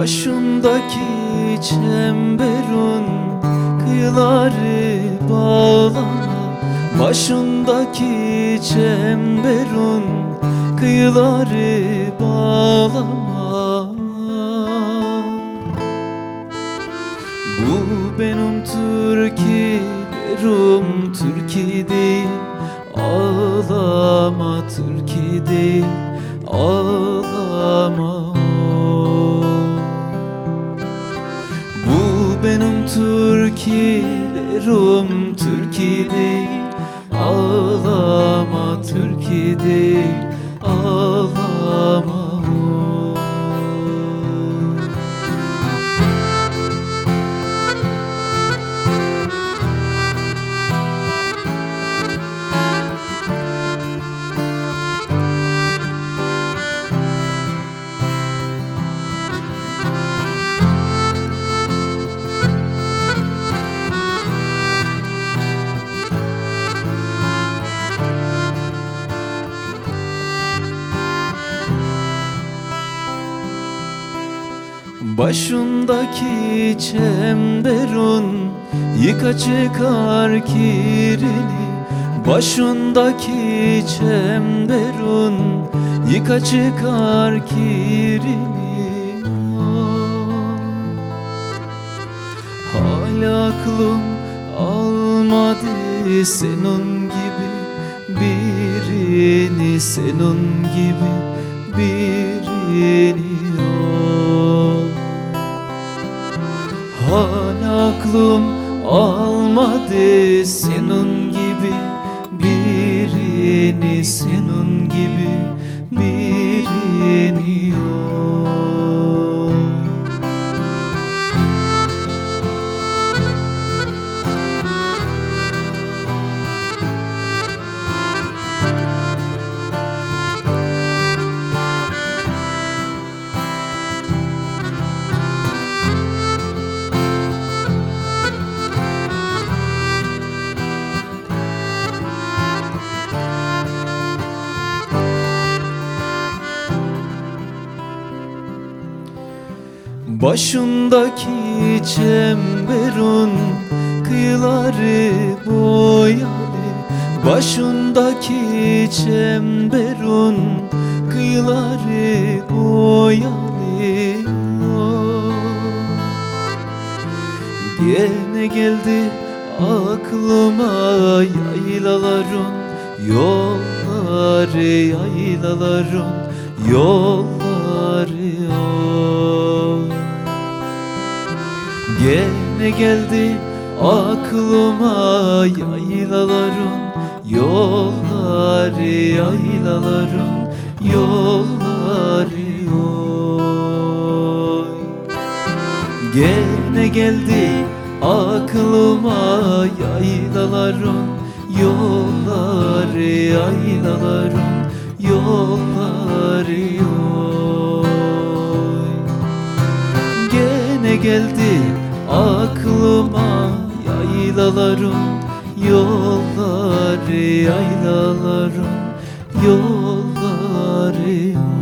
Başındaki çemberin kıyıları bağlama. Başındaki çemberin kıyıları bağlama. Bu benim Türkilerim Türkiye değil Ağlama Türkiye değil Ağlama Türkilerim Türkiye değil Ağlama Türkiye değil Ağlama Başındaki çemberin yıka çıkar kirini Başındaki çemberin yıka çıkar kirini Hala aklım almadı senin gibi. Birini Senin gibi birini Hala aklım almadı senin gibi birini Senin Başındaki çemberin kıyıları boyalı Başındaki çemberin kıyıları boyalı. Gene geldi aklıma yaylaların Yolları yaylaların yolları oh. Gene geldi aklıma yaylaların Yolları yaylaların yolları oy. Gene geldi aklıma yaylaların Yolları yaylaların yolları oy. Gene geldi aklıma yaylaların Yolları yaylaların yolları oy